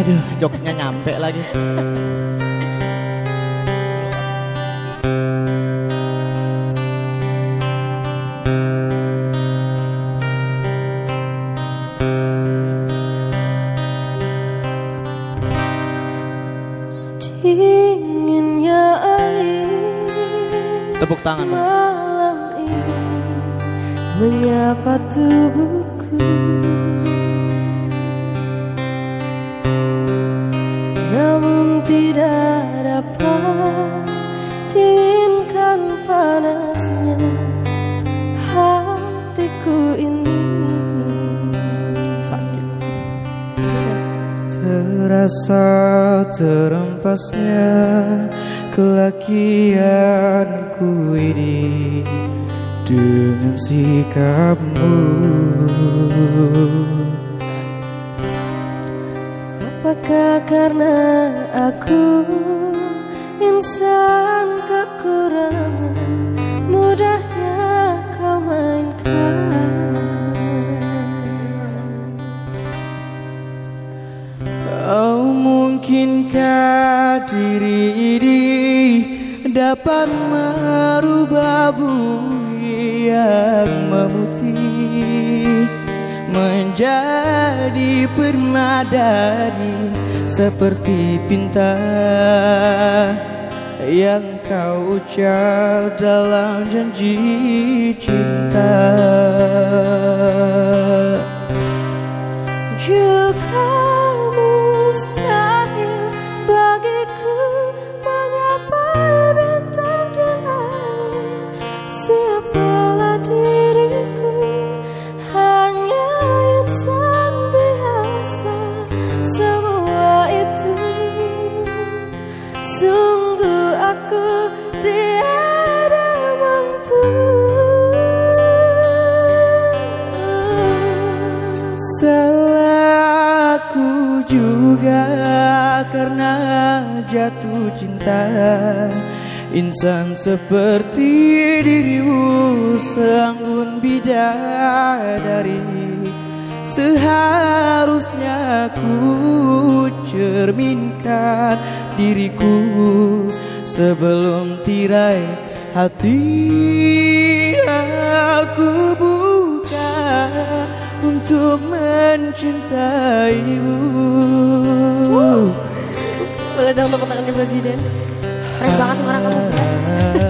Aduh, jokesnya nyampe lagi. Tepuk tangan. Malam ini menyapa tubuhku Terasa terempasnya kelakianku ini dengan sikapmu. Apakah karena permadani seperti pinta Yang kau ucap dalam janji cinta juga karena jatuh cinta. Insan seperti dirimu seanggun bidadari. Seharusnya ku cerminkan diriku Sebelum tirai hati aku untuk mencintaimu. Boleh dong tepuk tangan presiden? Keren banget suara kamu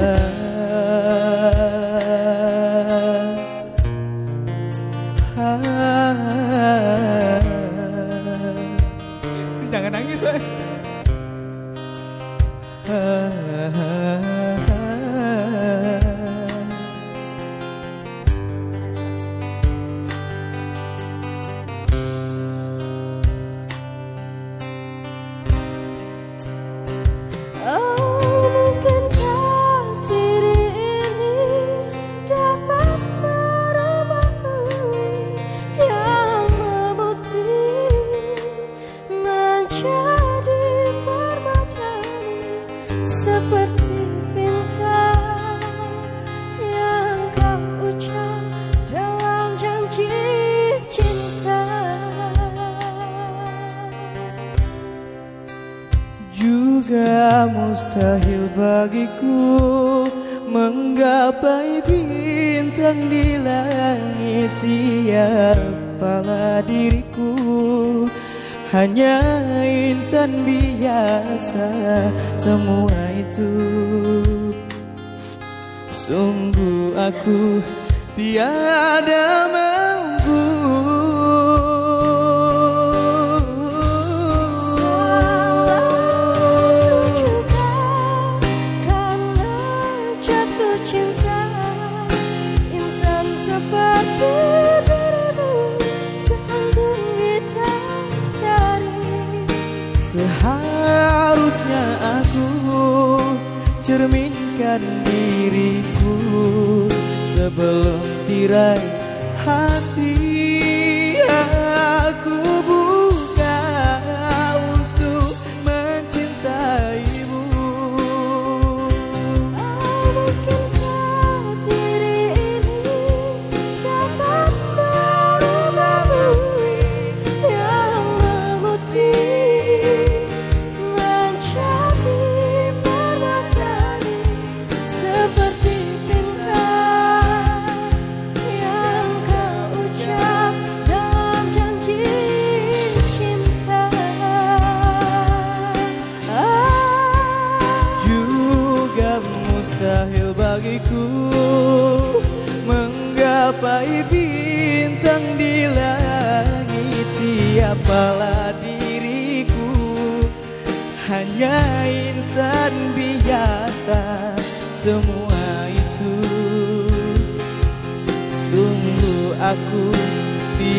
bagiku menggapai bintang di langit siapalah diriku. Hanya insan biasa semua itu. Sungguh aku tiada mampu tirai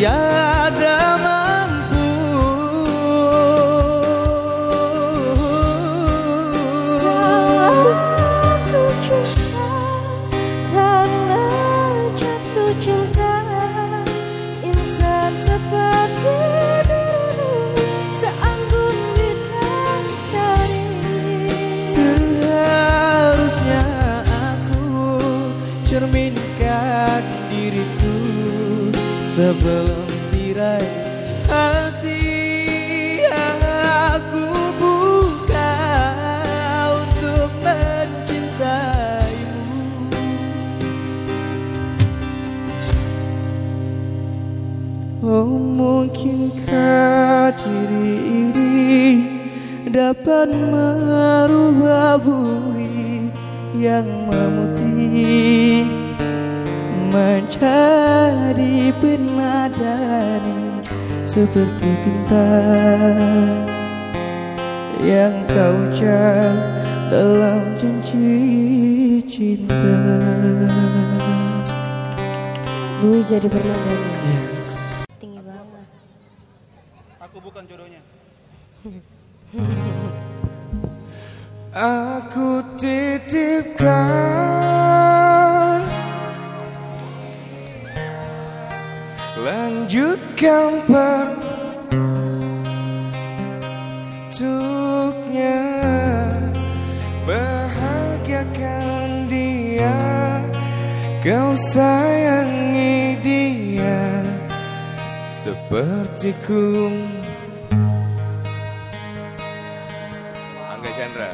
tiada sebelum tirai hati aku buka untuk mencintaimu. Oh mungkinkah diri ini dapat merubah bumi yang memutih menjadi penadani seperti bintang yang kau ucap dalam janji cinta. Dwi jadi bernadanya Tinggi banget Aku bukan jodohnya. Aku titipkan Lanjutkan pertuknya Bahagiakan dia Kau sayangi dia Sepertiku Angga Chandra.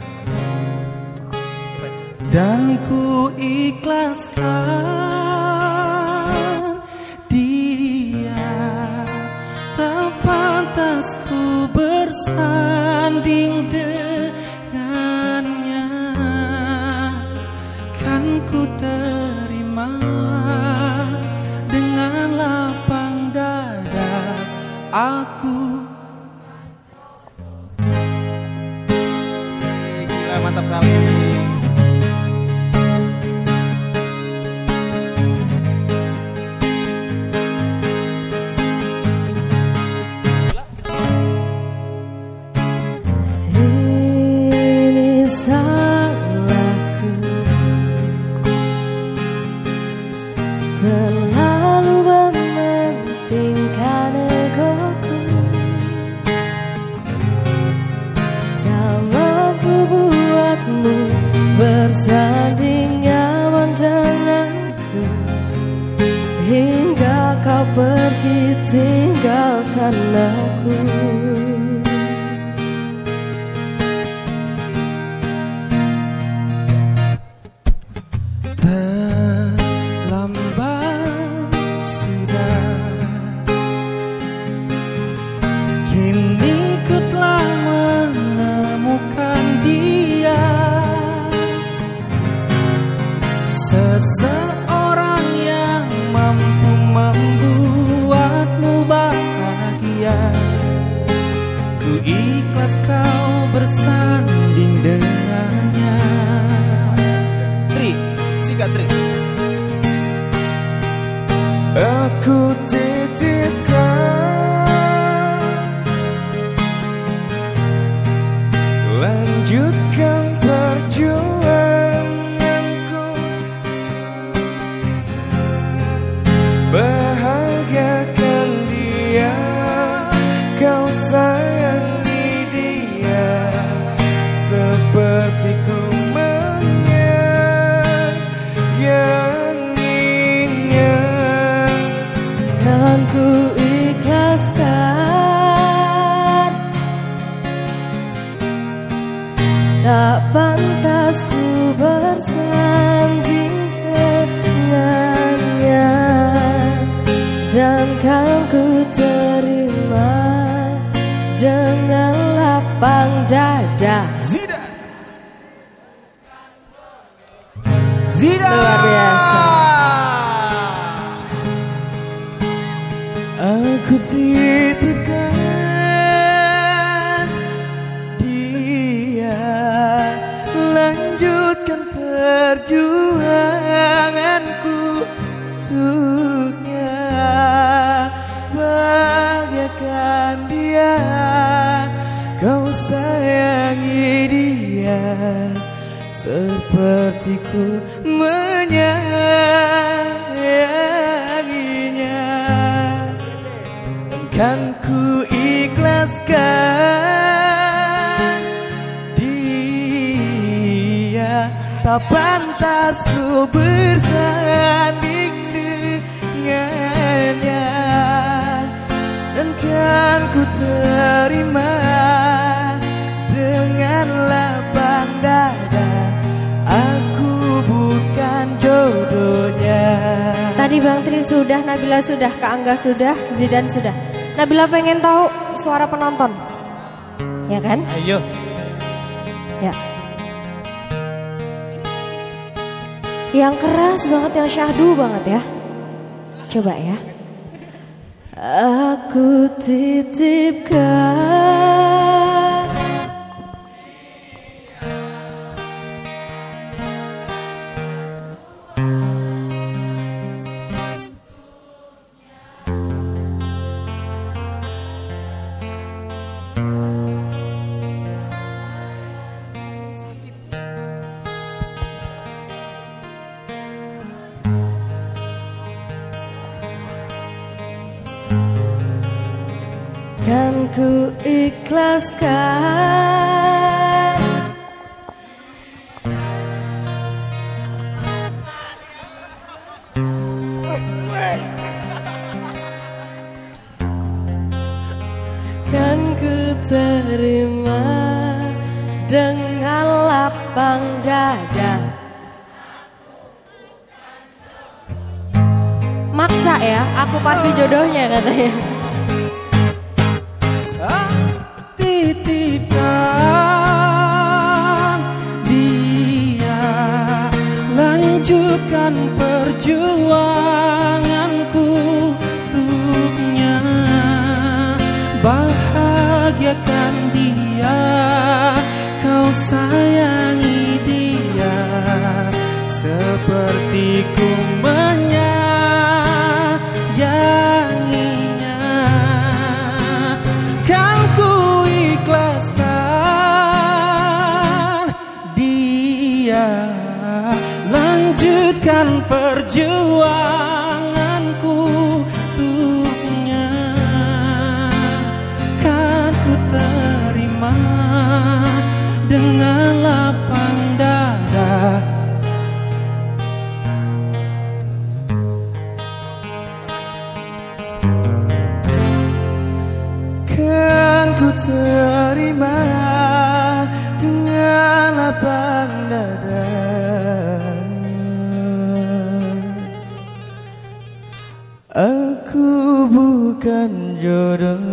Dan ku ikhlaskan bersanding dengannya lapang dada Sepertiku menyayanginya. Kan ku ikhlaskan Dia tak pantas ku bersanding dengannya. Dan kan ku terima Tadi Bang Tri sudah, Nabila sudah, Kak Angga sudah, Zidan sudah. Nabila pengen tahu suara penonton. Ya kan? Ayo Ya. Yang keras banget, yang syahdu banget ya. Coba ya. Aku titipkan ku ikhlaskan. Kan ku terima dengan lapang dada. Maksa ya, aku pasti jodohnya katanya titipkan dia lanjutkan perjuanganku untuknya. Bahagiakan dia kau sayangi dia. Seperti ku lanjutkan bukan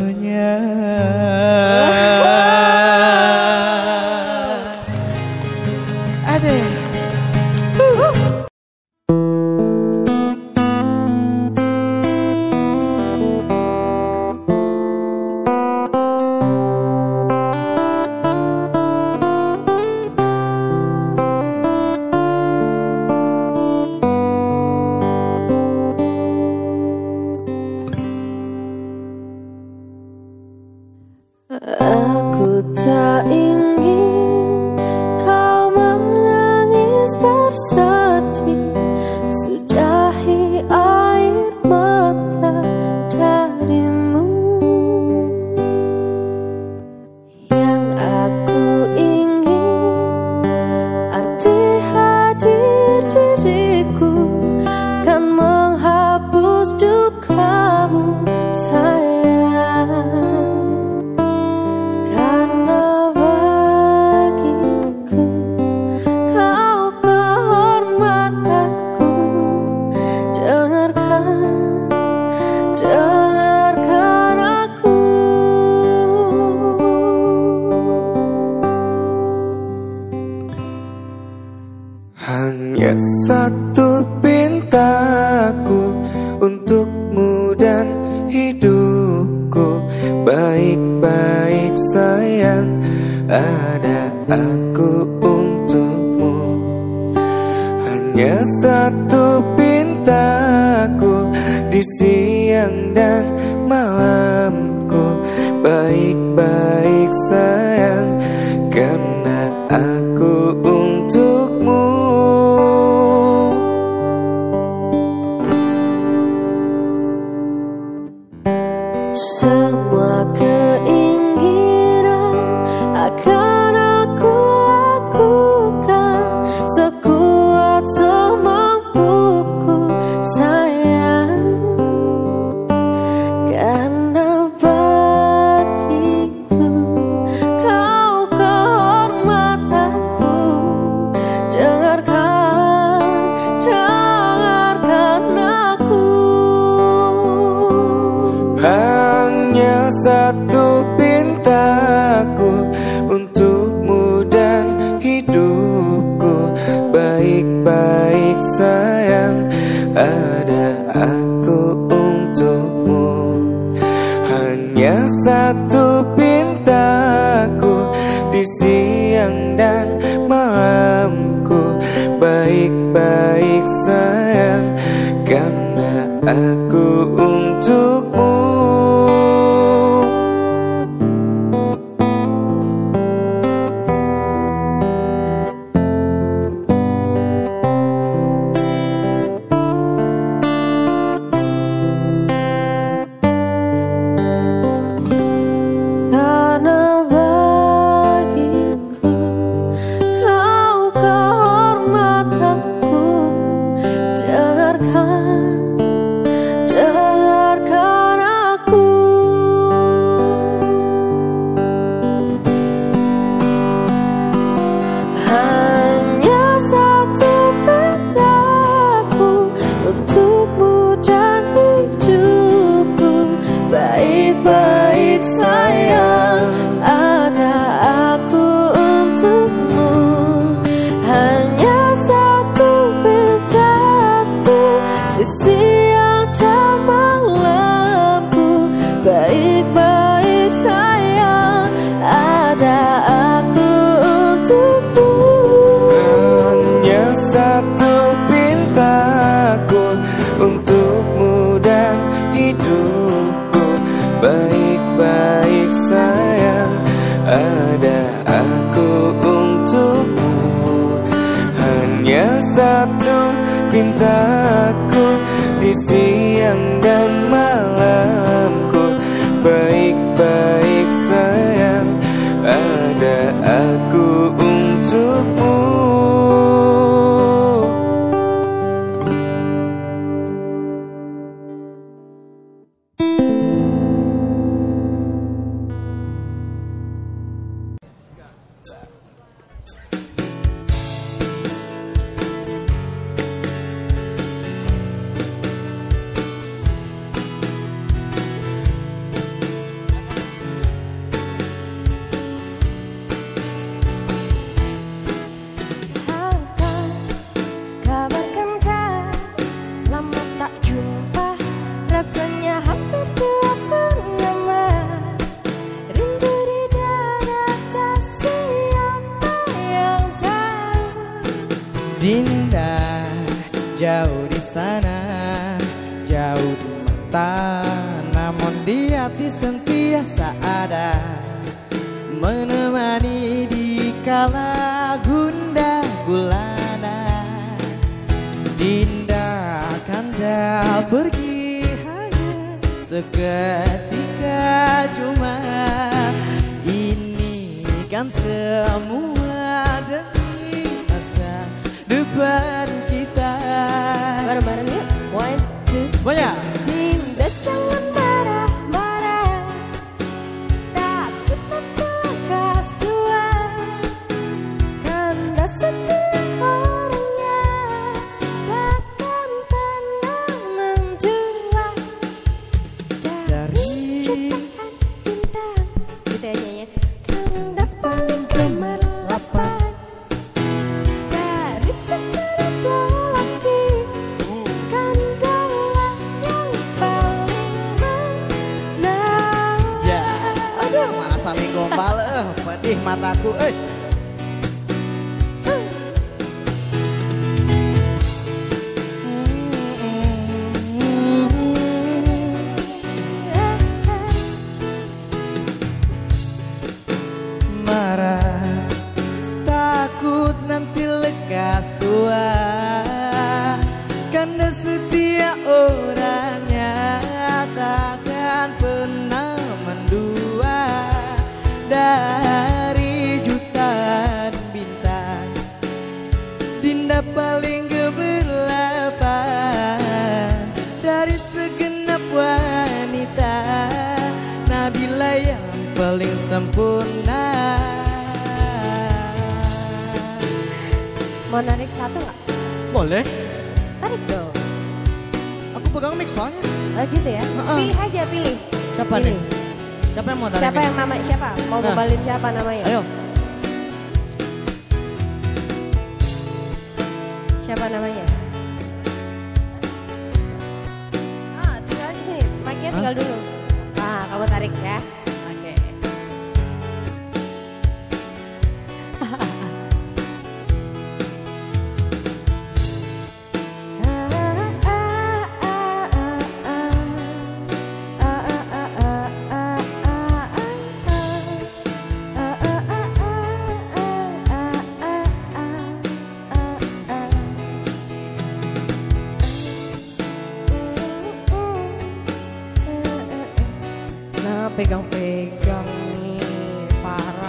Baik-baik sayang Ada aku untukmu. Hanya satu pintaku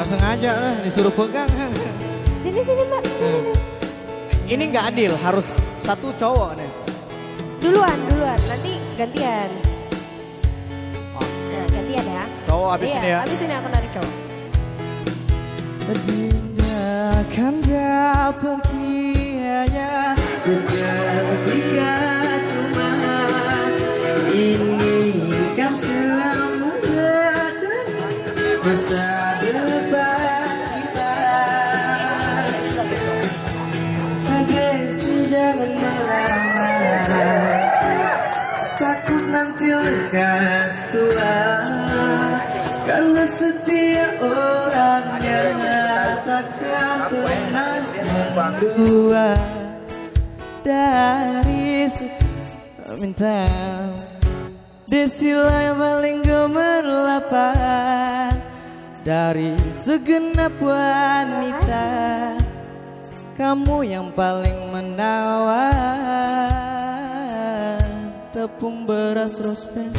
nggak sengaja lah disuruh pegang. Sini sini mbak, sini, Hmm. sini. Ini nggak adil, harus satu cowok nih. Duluan, duluan, nanti gantian. Oh. Nah, gantian ya. Cowok abis iya, ini ya. Abis ini aku narik cowok. Dia pergi hanya seketika mendua Dari minta Desilah yang paling gemerlapan Dari segenap wanita Kamu yang paling menawan. Tepung beras rospen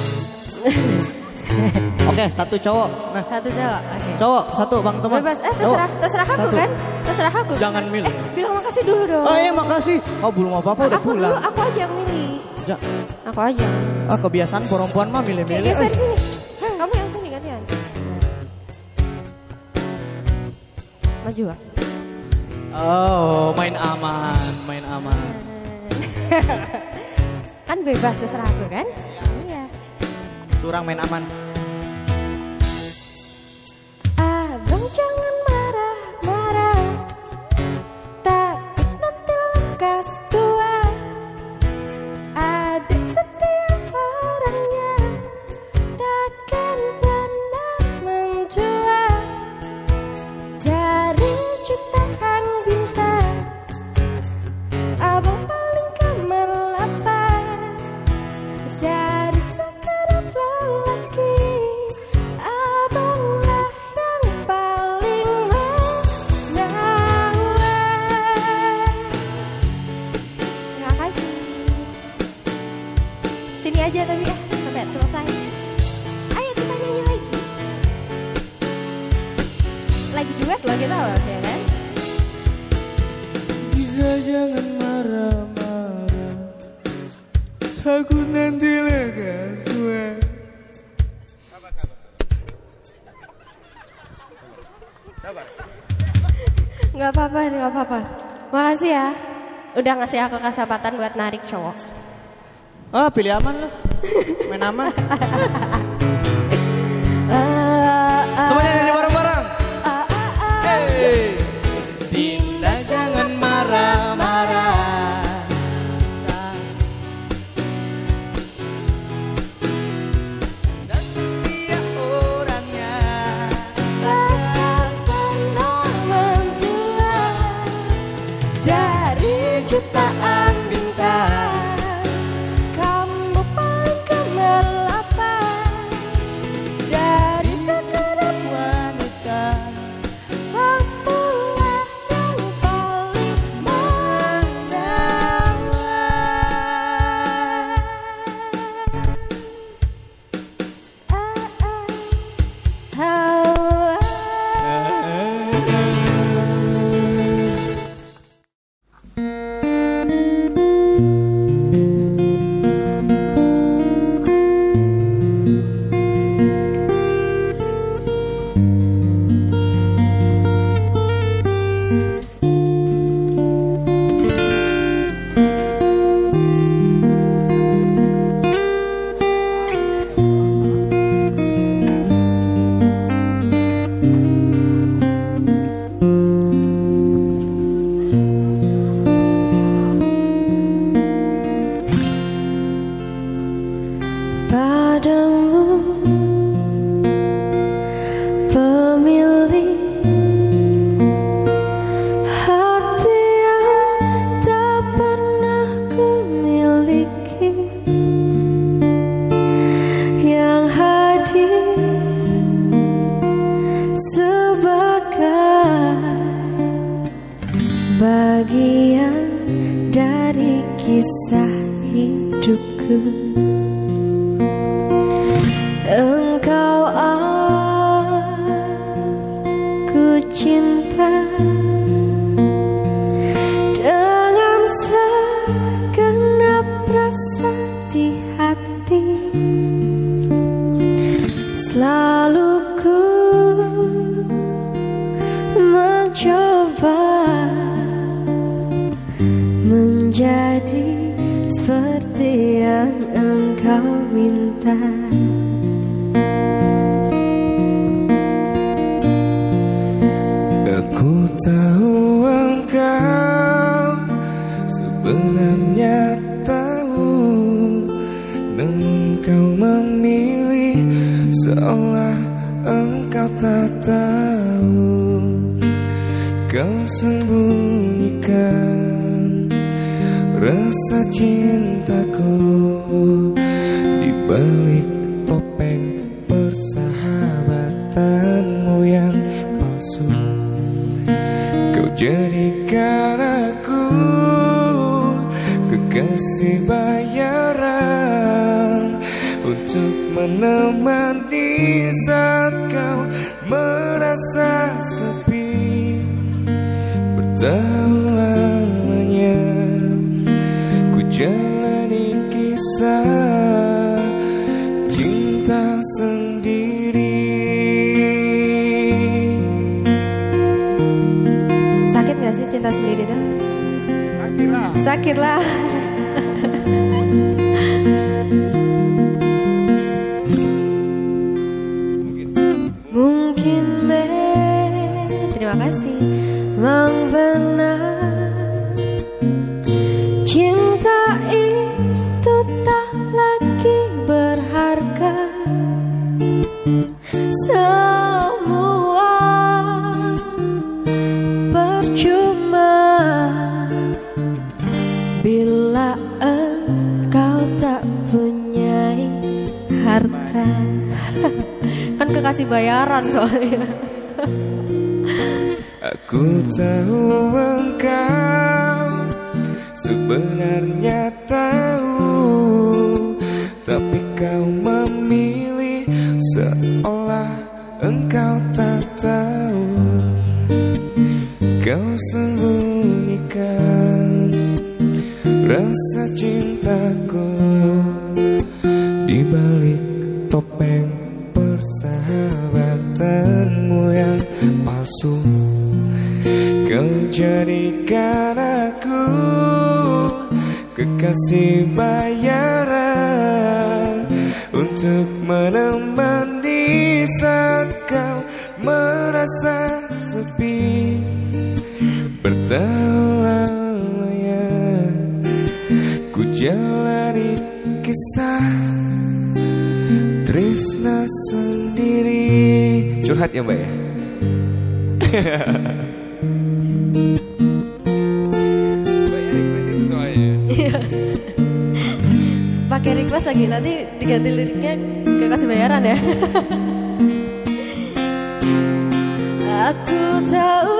Oke satu cowok Nah Satu cowok, oke. cowok satu bang teman Bebas, eh Cowok. terserah, terserah aku Satu. kan? Terserah aku. Jangan milih Bilang makasih dulu dong. Oh iya makasih Oh belum apa-apa udah aku dulu, pulang aku aja yang milih. Ja- Aku aja. Ah kebiasaan perempuan mah milih-milih geser Eh, sini. Kamu yang sini gantian. Maju ah. Oh main aman Main aman Kan bebas terserah aku kan? Iya. Curang main aman 张阿 Udah ngasih aku kesempatan buat narik cowok. Ah pilih aman lah Main aman kekasih bayaran Untuk menemani saat kau merasa sepi. Bertahun lamanya ku jalani kisah cinta sendiri. Sakit gak sih cinta sendiri tuh? Sakit lah. Mungkin bayaran soalnya. Aku tahu engkau sebenarnya tahu Tapi kau memilih seolah engkau tak tahu. Kau sembunyikan rasa cintaku ku jalani kisah Trisna sendiri. Curhat ya mbak ya? Pakai request lagi nanti diganti liriknya kekasih bayaran ya. Aku tahu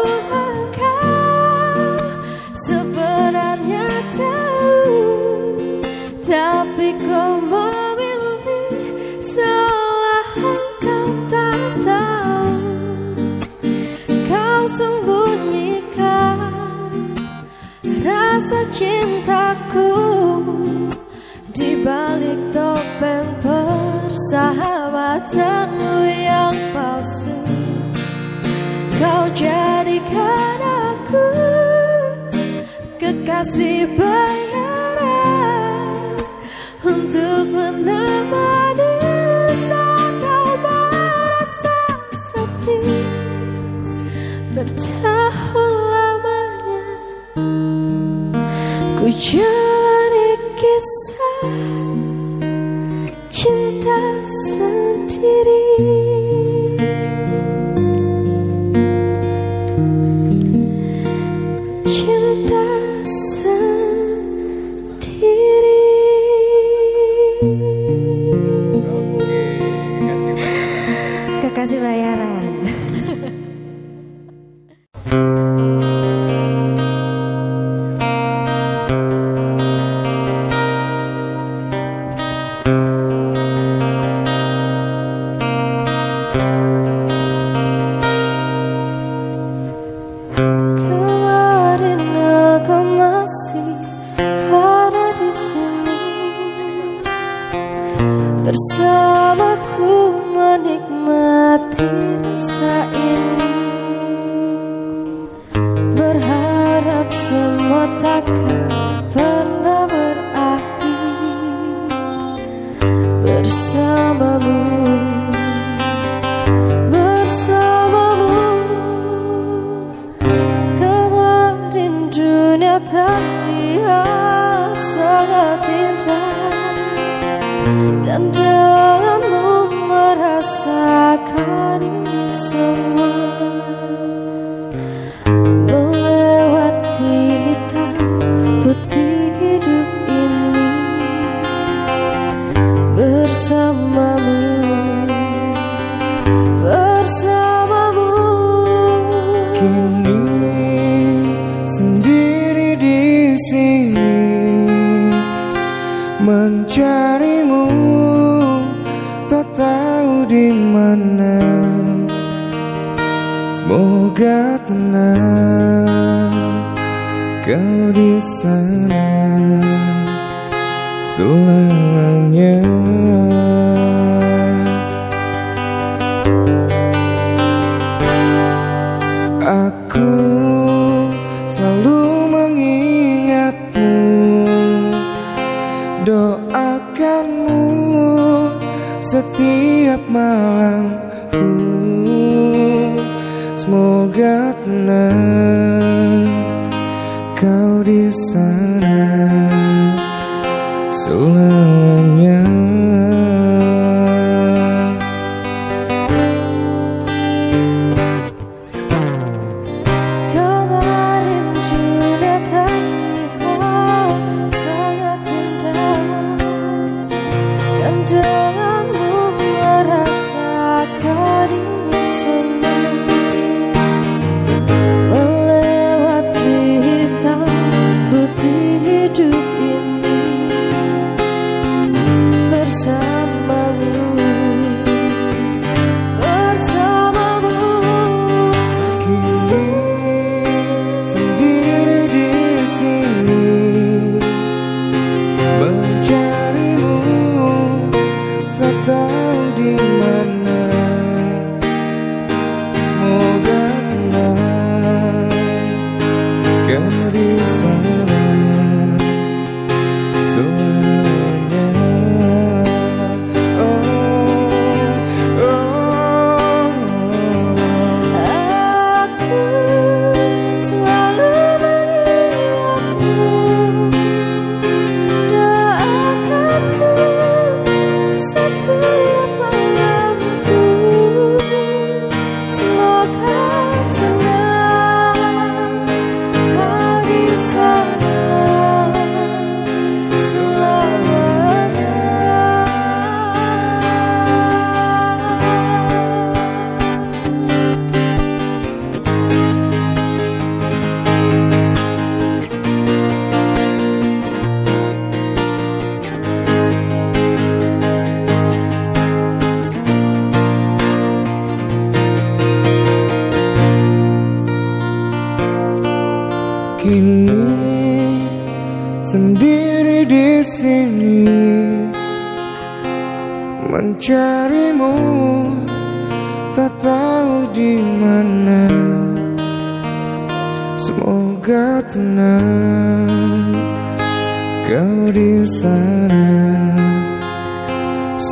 deeper didn't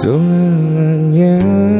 selamanya. Oh,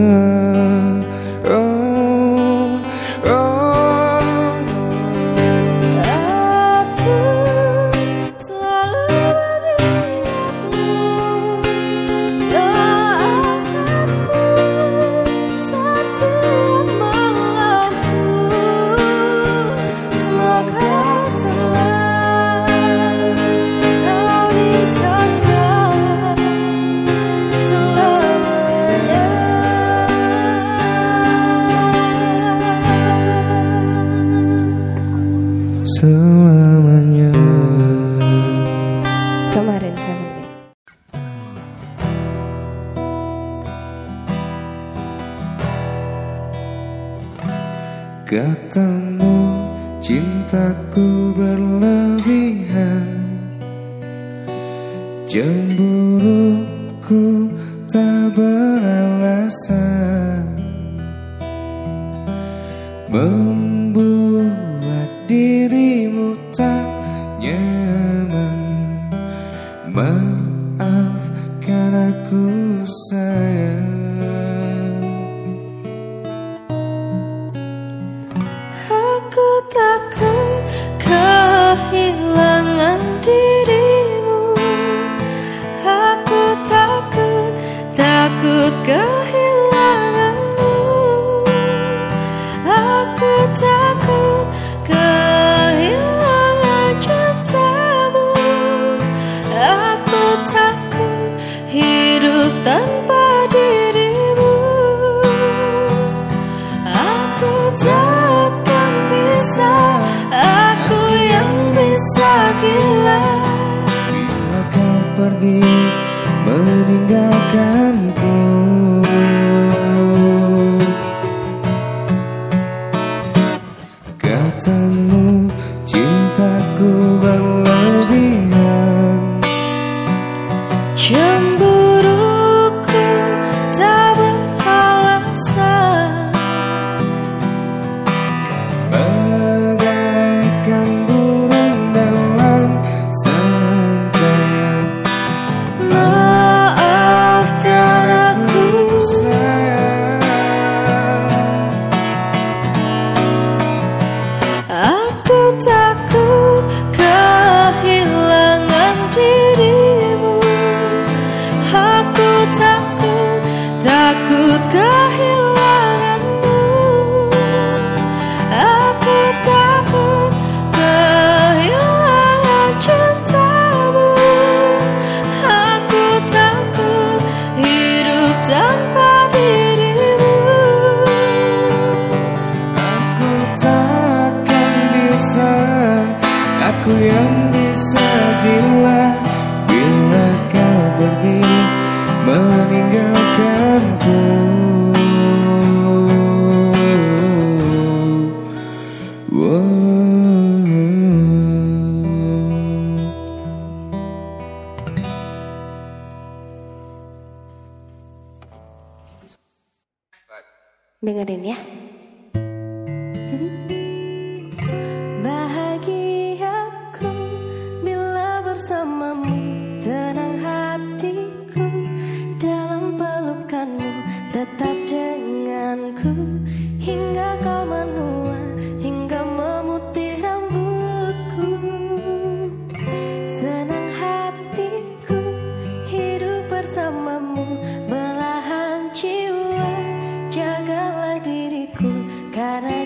jagalah diriku Karena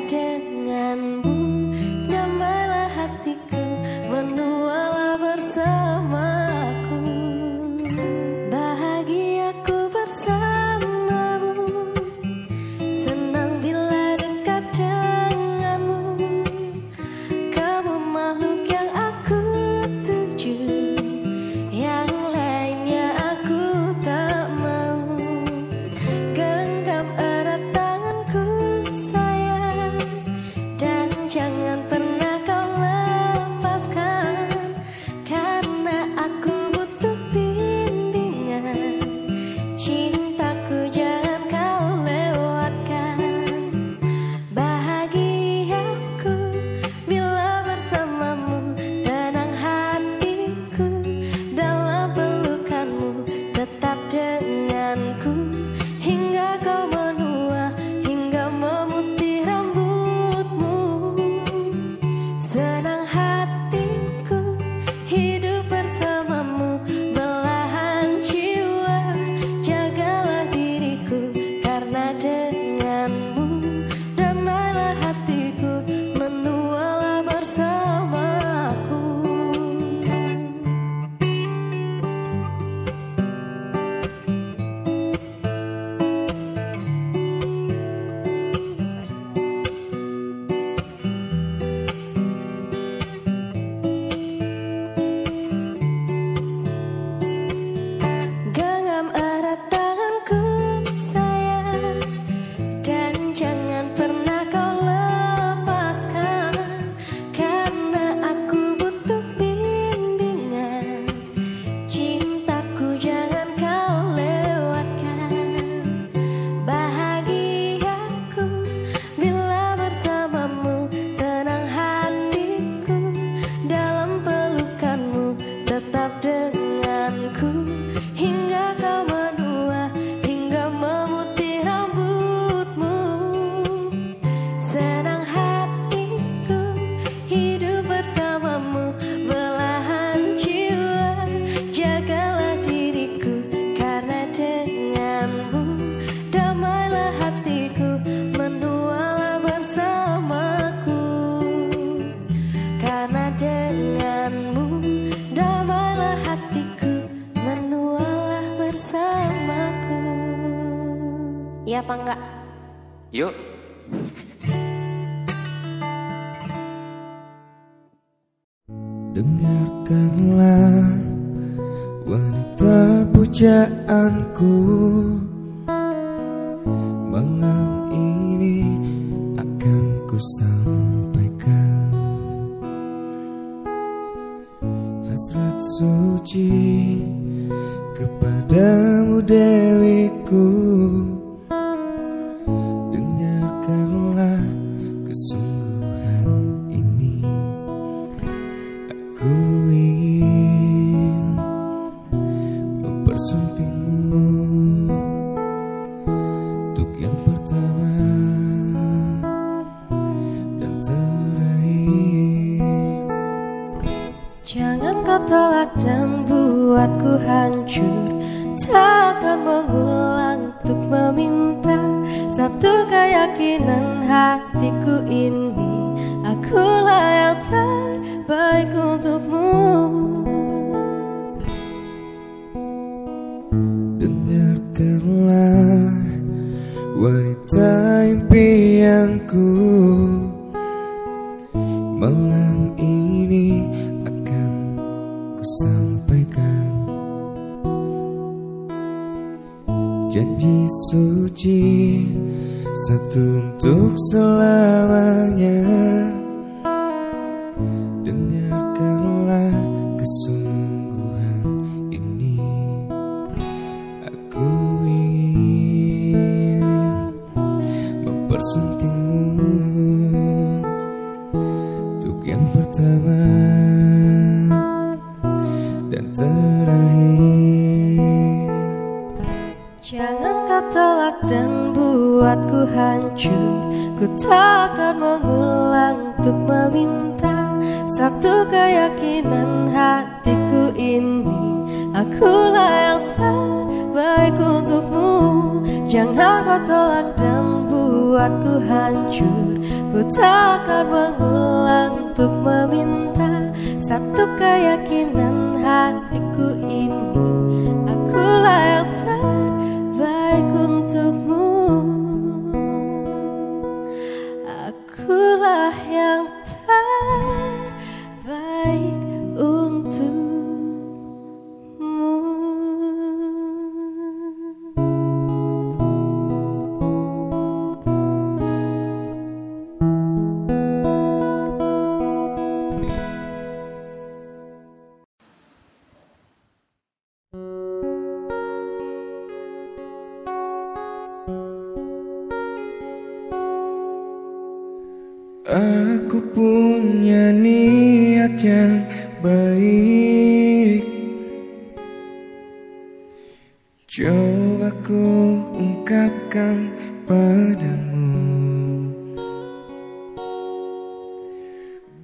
malam ini akan kusampaikan janji suci satu untuk selamanya.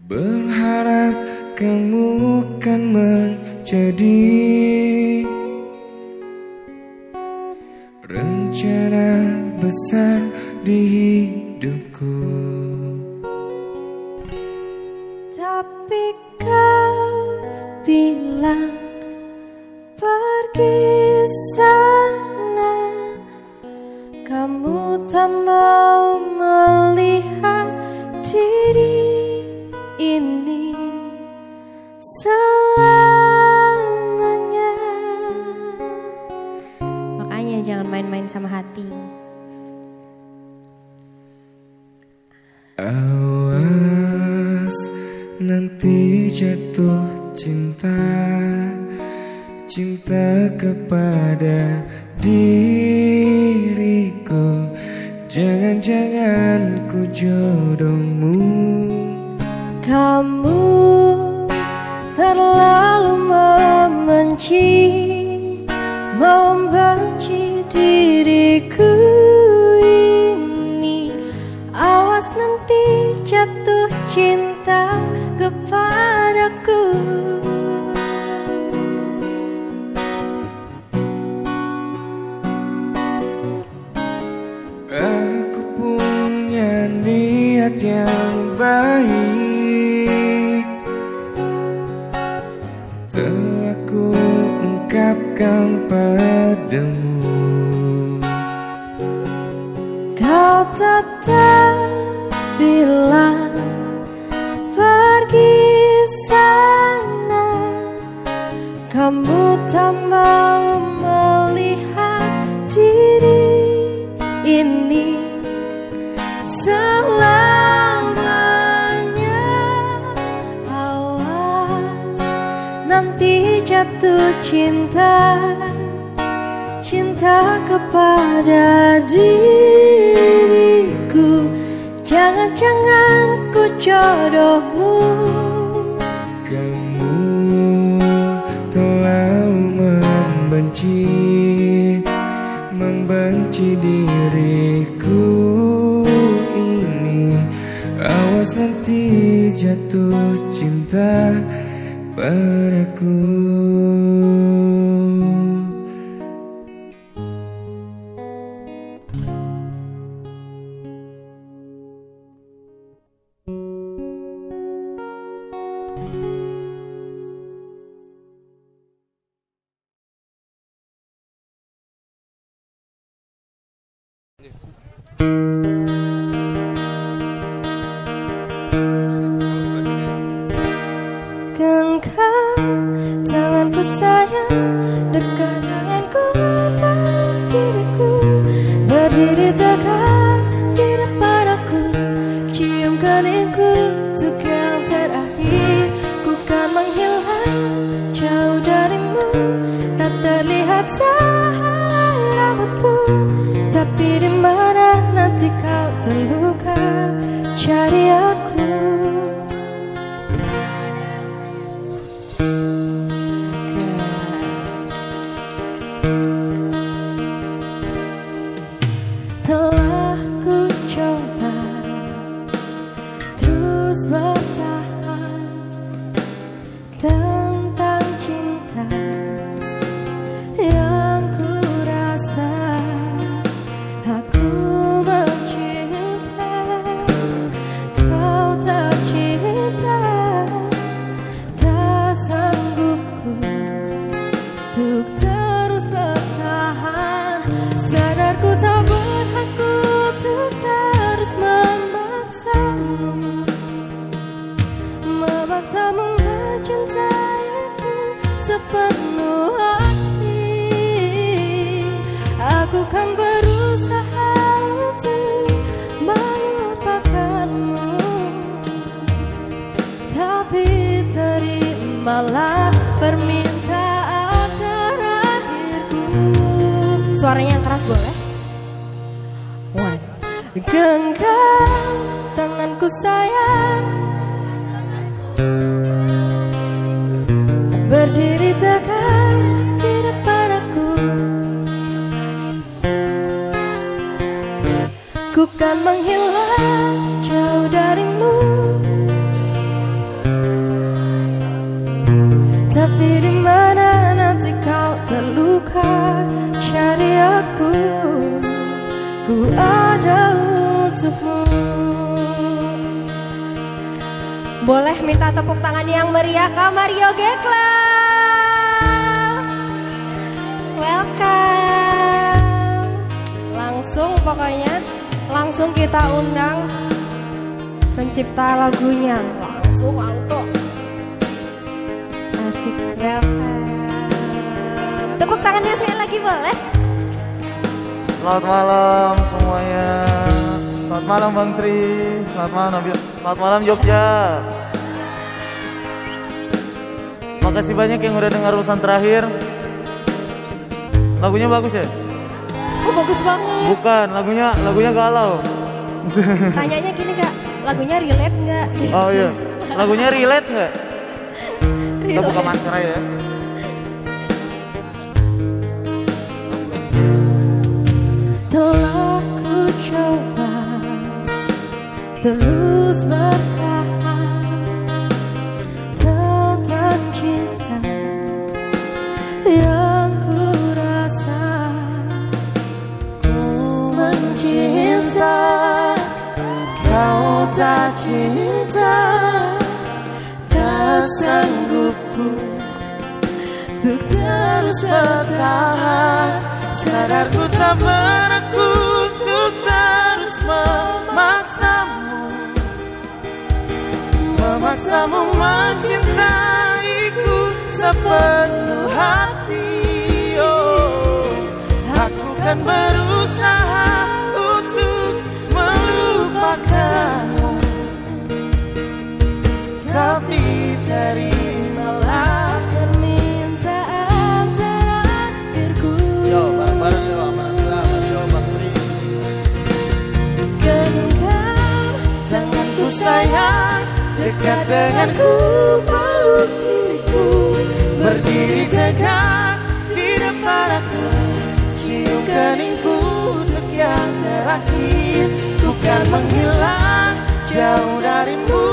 Berharap kamu kan menjadi Rencana besar di hidupku. Nanti jatuh cinta Cinta kepada diriku. Jangan-jangan ku jodohmu. Kamu terlalu membenci Membenci diriku ini. Awas nanti jatuh cinta padaku Genggam Genggam tanganku sayang. Berdiri tegak di depan aku. Ku kan menghilang minta tepuk tangan yang meriah Kak Mario Gekla Welcome Langsung pokoknya Langsung kita undang Pencipta lagunya Langsung auto Asik welcome Tepuk tangannya sekali lagi boleh Selamat malam semuanya. Selamat malam Bang Tri. Selamat malam. Selamat malam Jogja. Makasih banyak yang udah dengar urusan terakhir. Lagunya bagus ya? Oh bagus banget Bukan, lagunya lagunya galau. Tanyanya gini kak Lagunya relate nggak? Oh iya. Lagunya relate nggak? Kita buka masker aja ya. Telah ku coba Terus bertahan Tak berlaku untuk memaksamu. Memaksamu mencintaiku sepenuh hati oh, Aku kan berusaha untuk melupakanmu. Tapi dari Dekat denganku Peluk diriku. Berdiri tegak Di depan aku. Cium keningku Untuk yang terakhir. Ku kan menghilang Jauh darimu.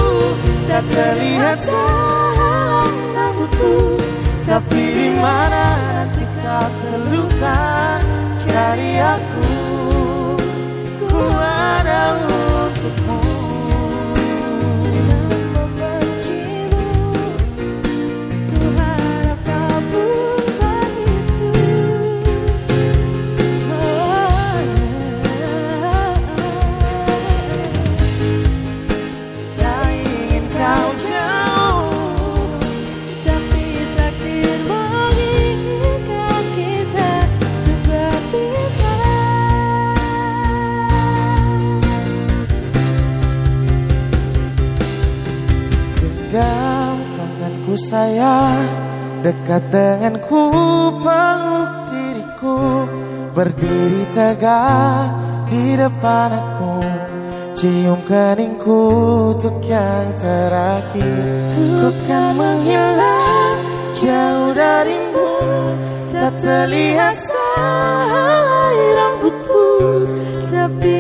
Tak terlihat sehelai rambutku. Tapi di mana nanti kau terluka Cari aku. Ku ada untukmu sayang Dekat denganku peluk diriku Berdiri tegak di depan aku Cium keningku untuk yang terakhir. Ku kan menghilang jauh darimu Tak terlihat sehelai rambutmu Tapi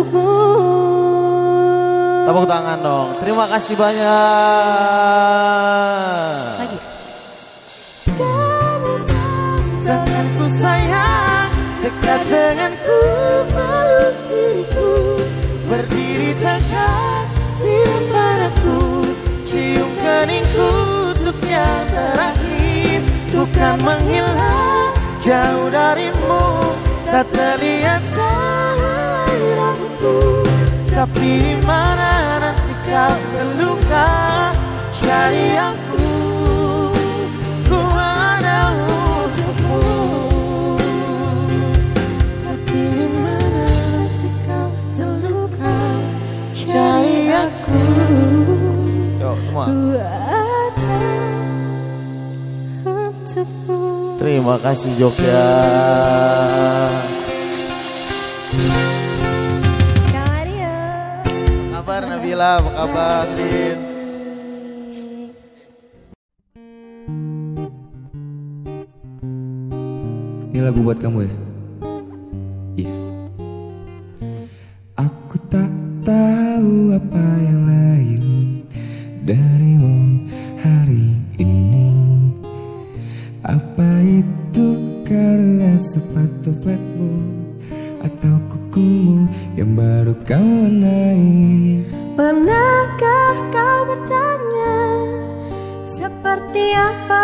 untukmu. Tepuk tangan dong. Terima kasih banyak. Lagi. Tanganku sayang, dekat denganku, peluk diriku, berdiri tegak di depan aku, cium keningku untuk yang terakhir, ku kan menghilang jauh darimu, tak terlihat sehelai rambutku, tapi mana nanti kau terluka, cari aku, ku ada untukmu. Tapi mana nanti kau terluka, cari aku. Yo semua. Ku ada untukmu Terima kasih Jogja. Nabila? Apa kabar Lin? Ini lagu buat kamu ya? Iya. Aku tak tahu apa yang lain darimu hari ini. Apa itu karena sepatu flatmu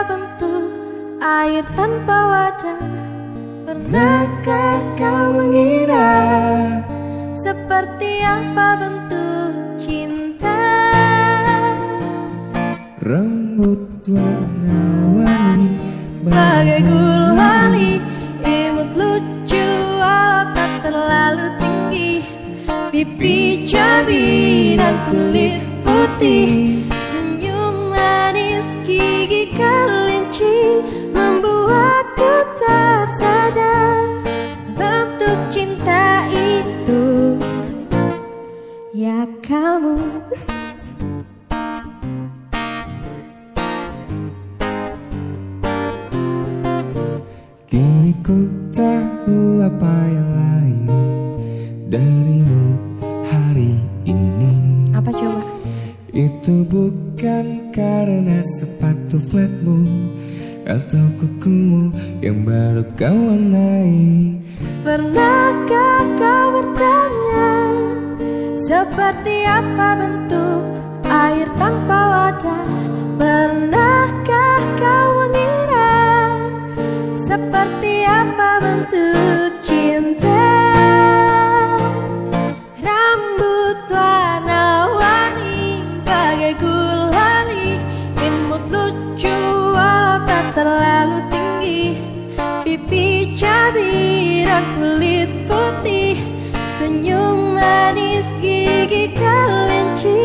bentuk air tanpa wajah Pernahkah kau mengira Seperti apa bentuk cinta? Rambut warna-warni Bagai gulali Imut lucu walau tak terlalu tinggi. Pipi cabi dan kulit putih cinta itu. Ya kamu. Kini ku tahu apa yang lain darimu hari ini. Apa coba? Itu bukan karena sepatu flatmu Atau kukumu yang baru kau warnai Pernahkah kau bertanya Seperti apa bentuk air tanpa wadah? Pernahkah kau mengira Seperti apa bentuk cinta? Rambut warna-warni bagai gulali Imut lucu walau tak terlalu tinggi Pipi cabai kulit putih Senyum manis gigi kalenci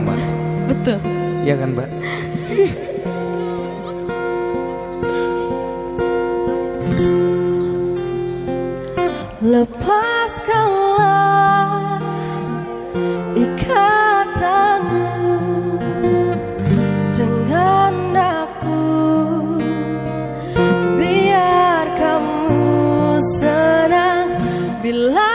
pertama. Betul. Iya kan Mbak? Lepaskanlah ikatanmu dengan aku Biar kamu senang bila